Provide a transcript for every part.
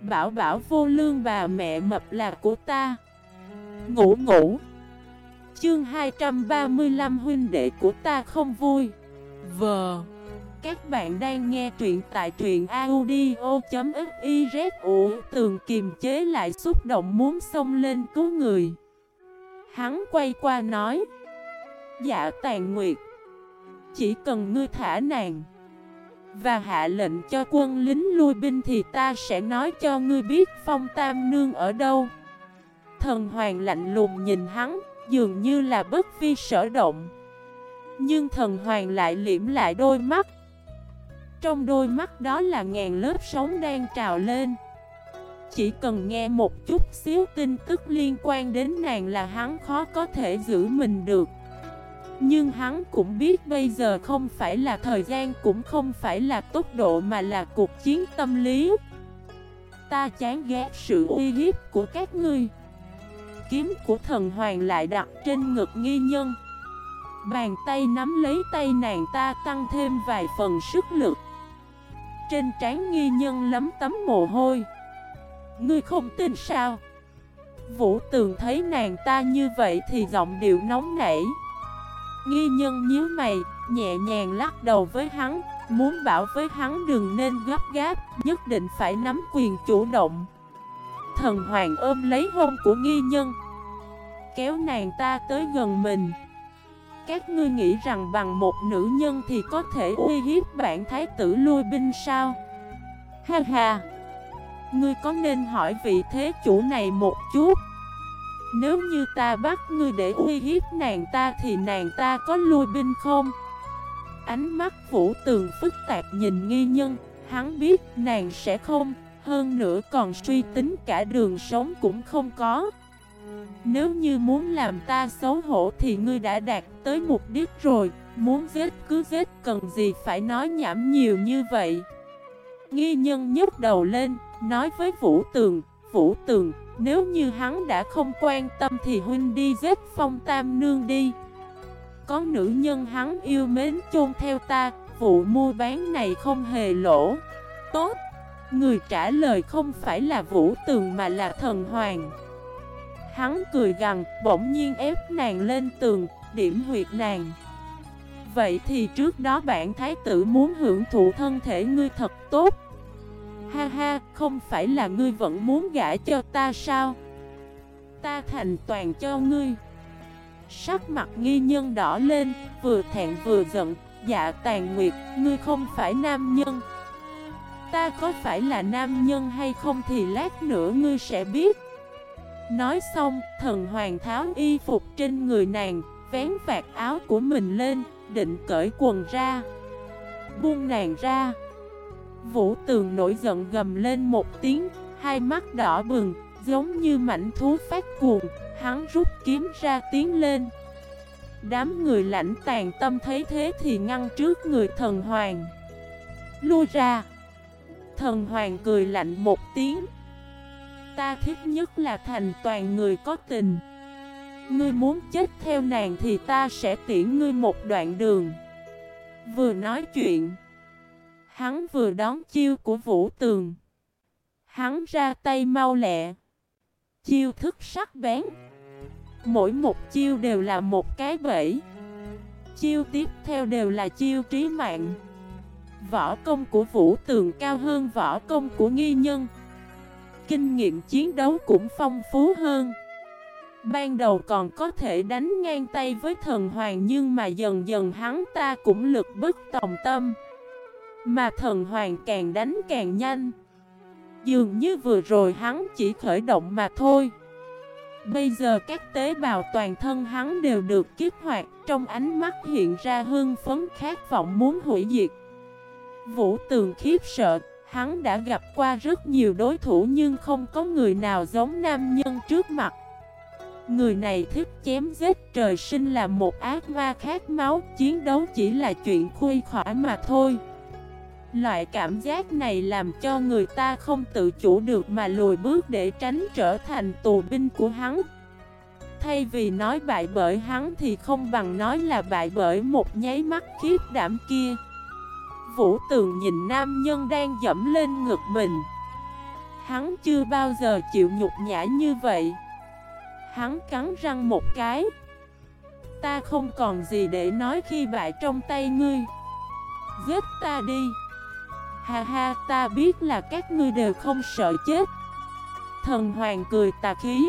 Bảo bảo vô lương bà mẹ mập là của ta. Ngủ ngủ. Chương 235 huynh đệ của ta không vui. Vờ Các bạn đang nghe truyện tại truyện audio.xyz Ủa tường kiềm chế lại xúc động muốn xông lên cứu người. Hắn quay qua nói. Dạ tàn nguyệt, Chỉ cần ngươi thả nàng và hạ lệnh cho quân lính lui binh Thì ta sẽ nói cho ngươi biết phong tam nương ở đâu. Thần hoàng lạnh lùng nhìn hắn, Dường như là bất vi sở động. Nhưng thần hoàng lại liễm lại đôi mắt. Trong đôi mắt đó là ngàn lớp sóng đang trào lên. Chỉ cần nghe một chút xíu tin tức liên quan đến nàng là hắn khó có thể giữ mình được. Nhưng hắn cũng biết bây giờ không phải là thời gian, cũng không phải là tốc độ mà là cuộc chiến tâm lý. Ta chán ghét sự uy hiếp của các ngươi. Kiếm của thần hoàng lại đặt trên ngực nghi nhân. Bàn tay nắm lấy tay nàng ta tăng thêm vài phần sức lực. Trên trán nghi nhân lấm tấm mồ hôi. Ngươi không tin sao? Vũ tường thấy nàng ta như vậy thì giọng điệu nóng nảy. Nghi nhân nhíu mày, nhẹ nhàng lắc đầu với hắn Muốn bảo với hắn đừng nên gấp gáp Nhất định phải nắm quyền chủ động. Thần hoàng ôm lấy hôn của nghi nhân. Kéo nàng ta tới gần mình. Các ngươi nghĩ rằng bằng một nữ nhân thì có thể uy hiếp bản thái tử lui binh sao? Ha ha. Ngươi có nên hỏi vị thế chủ này một chút? Nếu như ta bắt ngươi để uy hiếp nàng ta thì nàng ta có lui binh không? Ánh mắt vũ tường phức tạp nhìn nghi nhân. Hắn biết nàng sẽ không, hơn nữa còn suy tính cả đường sống cũng không có. Nếu như muốn làm ta xấu hổ thì ngươi đã đạt tới mục đích rồi. Muốn giết cứ giết, cần gì phải nói nhảm nhiều như vậy? Nghi nhân nhấc đầu lên, Nói với Vũ Tường Vũ Tường nếu như hắn đã không quan tâm thì huynh đi giết phong tam nương đi. Có nữ nhân hắn yêu mến chôn theo ta Vụ mua bán này không hề lỗ. Tốt Người trả lời không phải là Vũ Tường mà là thần hoàng. Hắn cười gằn, bỗng nhiên ép nàng lên tường, điểm huyệt nàng. Vậy thì trước đó bản thái tử muốn hưởng thụ thân thể ngươi thật tốt. Ha ha, không phải là ngươi vẫn muốn gả cho ta sao? Ta thành toàn cho ngươi. Sắc mặt nghi nhân đỏ lên, vừa thẹn vừa giận. Dạ tàn nguyệt, ngươi không phải nam nhân. Ta có phải là nam nhân hay không thì lát nữa ngươi sẽ biết. Nói xong, thần hoàng tháo y phục trên người nàng Vén vạt áo của mình lên, định cởi quần ra. Buông nàng ra. Vũ tường nổi giận gầm lên một tiếng Hai mắt đỏ bừng, giống như mảnh thú phát cuồng Hắn rút kiếm ra tiến lên. Đám người lãnh tàn tâm thấy thế thì ngăn trước người thần hoàng. Lui ra. Thần hoàng cười lạnh một tiếng. Ta thích nhất là thành toàn người có tình. Ngươi muốn chết theo nàng thì ta sẽ tiễn ngươi một đoạn đường. Vừa nói chuyện Hắn vừa đón chiêu của vũ tường. Hắn ra tay mau lẹ. Chiêu thức sắc bén. Mỗi một chiêu đều là một cái bẫy. Chiêu tiếp theo đều là chiêu trí mạng. Võ công của Vũ Tường cao hơn võ công của nghi nhân. Kinh nghiệm chiến đấu cũng phong phú hơn. Ban đầu còn có thể đánh ngang tay với thần hoàng Nhưng mà dần dần hắn ta cũng lực bất tòng tâm. Mà thần hoàng càng đánh càng nhanh Dường như vừa rồi hắn chỉ khởi động mà thôi Bây giờ các tế bào toàn thân hắn đều được kích hoạt Trong ánh mắt hiện ra hương phấn khát vọng muốn hủy diệt Vũ Tường khiếp sợ, hắn đã gặp qua rất nhiều đối thủ nhưng không có người nào giống nam nhân trước mặt. Người này thích chém giết trời sinh là một ác ma khát máu, chiến đấu chỉ là chuyện khuây khỏa mà thôi. Loại cảm giác này làm cho người ta không tự chủ được mà lùi bước để tránh trở thành tù binh của hắn. Thay vì nói bại bởi hắn thì không bằng nói là bại bởi một nháy mắt khiếp đảm kia. Vũ Tường nhìn nam nhân đang dẫm lên ngực mình. Hắn chưa bao giờ chịu nhục nhã như vậy. Hắn cắn răng một cái. Ta không còn gì để nói khi bại trong tay ngươi. Giết ta đi. Ha ha, ta biết là các ngươi đều không sợ chết. Thần hoàng cười tà khí.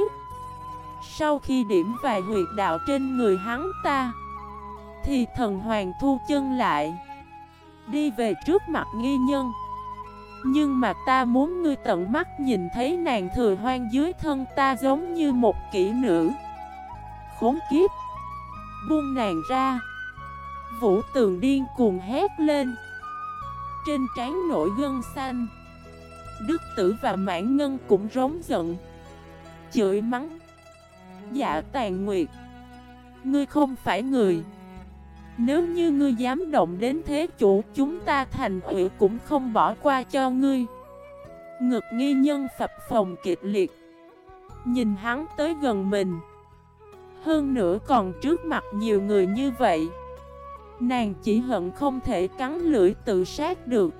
Sau khi điểm vài huyệt đạo trên người hắn ta, Thì thần hoàng thu chân lại. Đi về trước mặt nghi nhân. Nhưng mà ta muốn ngươi tận mắt nhìn thấy nàng thừa hoang dưới thân ta giống như một kỹ nữ. Khốn kiếp. Buông nàng ra. Vũ tường điên cuồng hét lên. Trên trán nổi gân xanh. Đức tử và mãn ngân cũng rống giận. Chửi mắng. Dạ tàn nguyệt, Ngươi không phải người. Nếu như ngươi dám động đến thế chủ, Chúng ta thành ủy cũng không bỏ qua cho ngươi. Ngực nghi nhân phập phòng kịch liệt. Nhìn hắn tới gần mình. Hơn nữa còn trước mặt nhiều người như vậy. Nàng chỉ hận không thể cắn lưỡi tự sát được.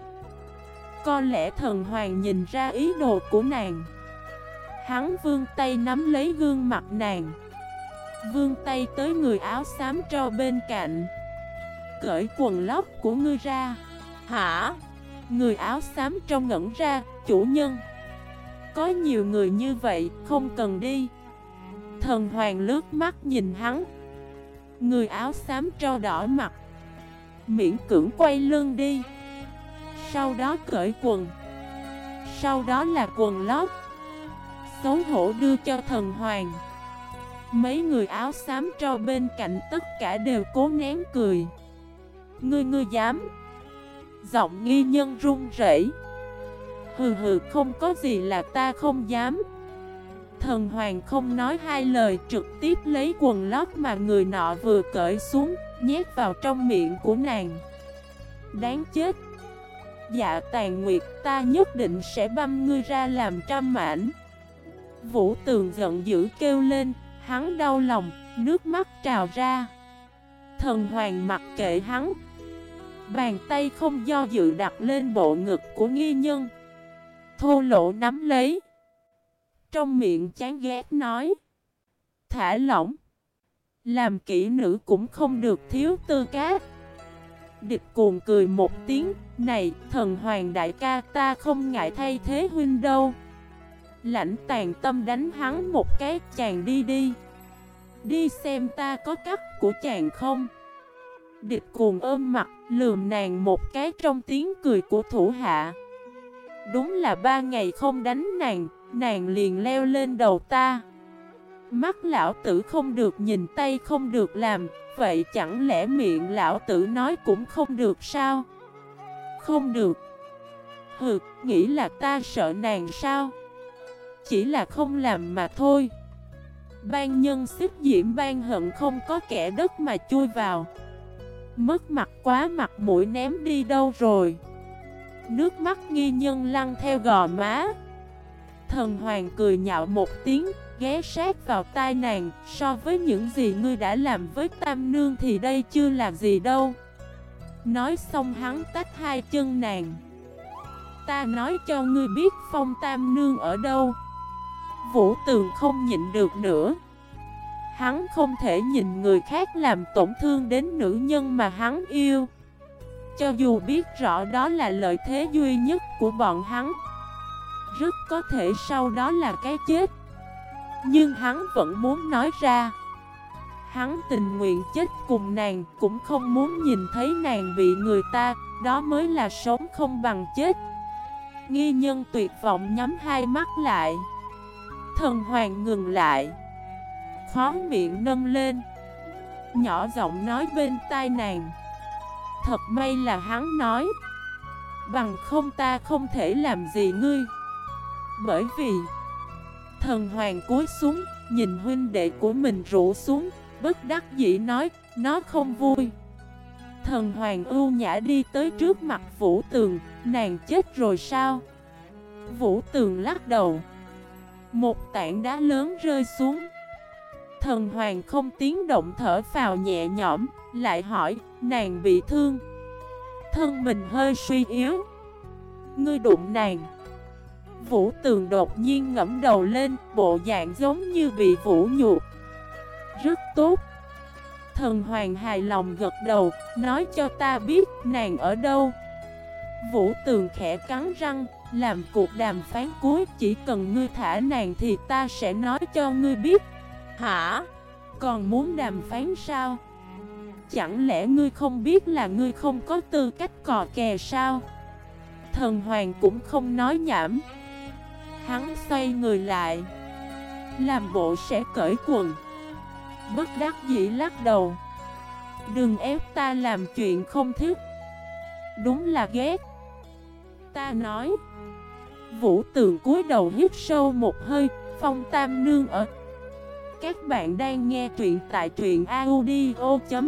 Có lẽ thần hoàng nhìn ra ý đồ của nàng. Hắn vương tay nắm lấy gương mặt nàng. Vương tay tới người áo xám cho bên cạnh. Cởi quần lót của ngươi ra. Hả? Người áo xám trong ngẩn ra, Chủ nhân. Có nhiều người như vậy, Không cần đi. Thần hoàng lướt mắt nhìn hắn. Người áo xám cho đỏ mặt. Miễn cưỡng quay lưng đi. Sau đó cởi quần. Sau đó là quần lót. Xấu hổ đưa cho thần hoàng. Mấy người áo xám cho bên cạnh tất cả đều cố nén cười. Ngươi ngươi dám. Giọng nghi nhân run rẩy. Hừ hừ, không có gì là ta không dám. Thần hoàng không nói hai lời, trực tiếp lấy quần lót mà người nọ vừa cởi xuống, Nhét vào trong miệng của nàng. Đáng chết! Dạ tàn nguyệt, ta nhất định sẽ băm ngươi ra làm trăm mảnh. Vũ tường giận dữ kêu lên, Hắn đau lòng, Nước mắt trào ra. Thần hoàng mặc kệ hắn. Bàn tay không do dự đặt lên bộ ngực của nghi nhân. Thô lỗ nắm lấy. Trong miệng chán ghét nói. Thả lỏng. Làm kỹ nữ cũng không được thiếu tư cát Địch cuồng cười một tiếng. Này, thần hoàng đại ca, ta không ngại thay thế huynh đâu. Lãnh tàn tâm đánh hắn một cái, chàng đi đi. Đi xem ta có cắt của chàng không? Địch cuồng ôm mặt, lườm nàng một cái trong tiếng cười của thủ hạ. Đúng là ba ngày không đánh nàng Nàng liền leo lên đầu ta. Mắt lão tử không được nhìn tay không được làm. Vậy chẳng lẽ miệng lão tử nói cũng không được sao? Không được. Hừ, nghĩ là ta sợ nàng sao? Chỉ là không làm mà thôi. Ban nhân xích diễm ban hận không có kẻ đất mà chui vào. Mất mặt quá mặt mũi ném đi đâu rồi? Nước mắt nghi nhân lăn theo gò má. Thần hoàng cười nhạo một tiếng, ghé sát vào tai nàng, So với những gì ngươi đã làm với tam nương thì đây chưa là gì đâu. Nói xong hắn tách hai chân nàng. Ta nói cho ngươi biết phong tam nương ở đâu. Vũ tường không nhịn được nữa. Hắn không thể nhìn người khác làm tổn thương đến nữ nhân mà hắn yêu. Cho dù biết rõ đó là lợi thế duy nhất của bọn hắn rất có thể sau đó là cái chết. Nhưng hắn vẫn muốn nói ra. Hắn tình nguyện chết cùng nàng, Cũng không muốn nhìn thấy nàng bị người ta, Đó mới là sống không bằng chết. Nghi nhân tuyệt vọng nhắm hai mắt lại. Thần hoàng ngừng lại. Khó miệng nâng lên. Nhỏ giọng nói bên tai nàng. Thật may là hắn nói. Bằng không ta không thể làm gì ngươi. Bởi vì Thần hoàng cúi xuống, nhìn huynh đệ của mình rủ xuống, bất đắc dĩ nói, nó không vui. Thần hoàng ưu nhã đi tới trước mặt Vũ Tường, nàng chết rồi sao? Vũ Tường lắc đầu. Một tảng đá lớn rơi xuống. Thần hoàng không tiếng động thở vào nhẹ nhõm, lại hỏi, nàng bị thương. Thân mình hơi suy yếu. Ngươi đụng nàng. Vũ tường đột nhiên ngẫm đầu lên, bộ dạng giống như bị vũ nhục. Rất tốt. Thần hoàng hài lòng gật đầu, nói cho ta biết nàng ở đâu. Vũ tường khẽ cắn răng, làm cuộc đàm phán cuối Chỉ cần ngươi thả nàng thì ta sẽ nói cho ngươi biết Hả? Còn muốn đàm phán sao? Chẳng lẽ ngươi không biết là ngươi không có tư cách cò kè sao? Thần hoàng cũng không nói nhảm Hắn xoay người lại. Làm bộ sẽ cởi quần. Bất đắc dĩ lắc đầu. Đừng ép ta làm chuyện không thích. Đúng là ghét. Ta nói. Vũ tường cúi đầu hít sâu một hơi, Phong tam nương ở. Các bạn đang nghe truyện tại truyện audio.fif